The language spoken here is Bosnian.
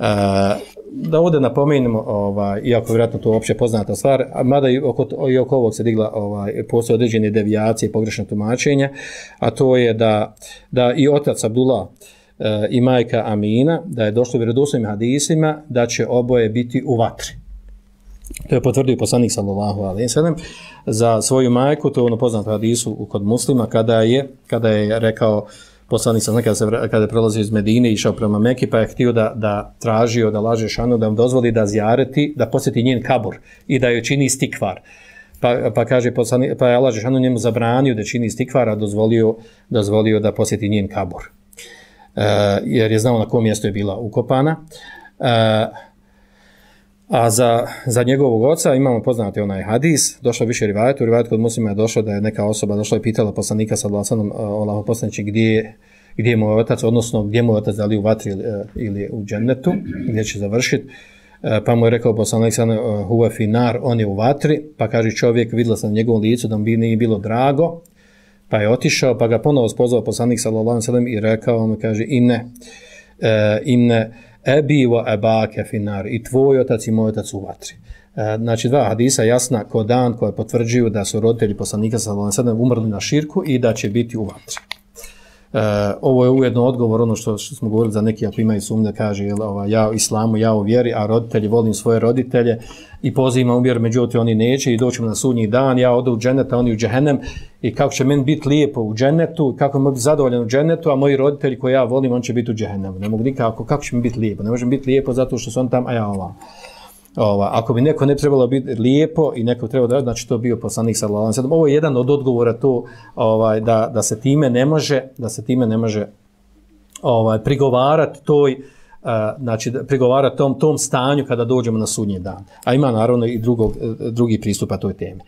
Eh, da ovdje napomenemo, ovaj, iako vjerojatno to uopće poznata stvar, mada i oko, i oko ovog se digla ovaj, postoje određene devijacije i pogrešne tumačenja, a to je da, da i otac Abdullah e, i majka Amina, da je došlo vjerodostojnim hadisima, da će oboje biti u vatri. To je potvrdio poslanik sallallahu alejhi ve sellem za svoju majku, to je ono poznato hadisu kod muslima, kada je, kada je rekao, poslanik sam kada, se, kada je prolazio iz Medine išao prema Meki, pa je htio da, da tražio da laže šanu, da mu dozvoli da zjareti, da posjeti njen kabur i da joj čini stikvar. Pa, pa kaže, poslanik, pa je laže Žešanu njemu zabranio da čini stikvar, a dozvolio, dozvolio da posjeti njen kabur. E, jer je znao na kom mjestu je bila ukopana. E, A za, za njegovog oca imamo poznati onaj hadis, došlo više rivajetu, rivajet kod muslima je došlo da je neka osoba došla i pitala poslanika sa glasanom Allaho poslanići gdje, gdje je moj otac, odnosno gdje je moj otac, da li u vatri ili, ili u džennetu, gdje će završiti. E, pa mu je rekao poslanik sa e, huve finar, on je u vatri, pa kaže čovjek, vidjela sam njegovom licu da mi nije bilo drago, pa je otišao, pa ga ponovo spozvao poslanik sa Allahom i rekao, mu kaže, inne, uh, inne, ebi wa ebake finar i tvoj otac i moj otac u vatri. E, znači dva hadisa jasna ko dan koje potvrđuju da su roditelji poslanika sa Allahom umrli na širku i da će biti u vatri. E, ovo je ujedno odgovor ono što, što smo govorili za neki ako imaju sumnje kaže jel, ova, ja u islamu, ja u vjeri a roditelji volim svoje roditelje i pozivam u vjeru međutim oni neće i doćemo na sudnji dan ja odu u dženeta, oni u džehennem. I kako će meni biti lijepo u dženetu, kako mogu biti zadovoljan u dženetu, a moji roditelji koje ja volim on će biti u džehennemu. Ne mogu nikako kako će mi biti lijepo? Ne može biti lijepo zato što su on tam a ja ovam ova, ako bi neko ne trebalo biti lijepo i neko treba da znači to bio poslanik sallallahu alejhi ve sellem. Ovo je jedan od odgovora to ovaj da, da se time ne može, da se time ne može ovaj prigovarati toj uh, znači prigovarati tom tom stanju kada dođemo na sudnji dan. A ima naravno i drugog eh, drugi pristupa toj temi.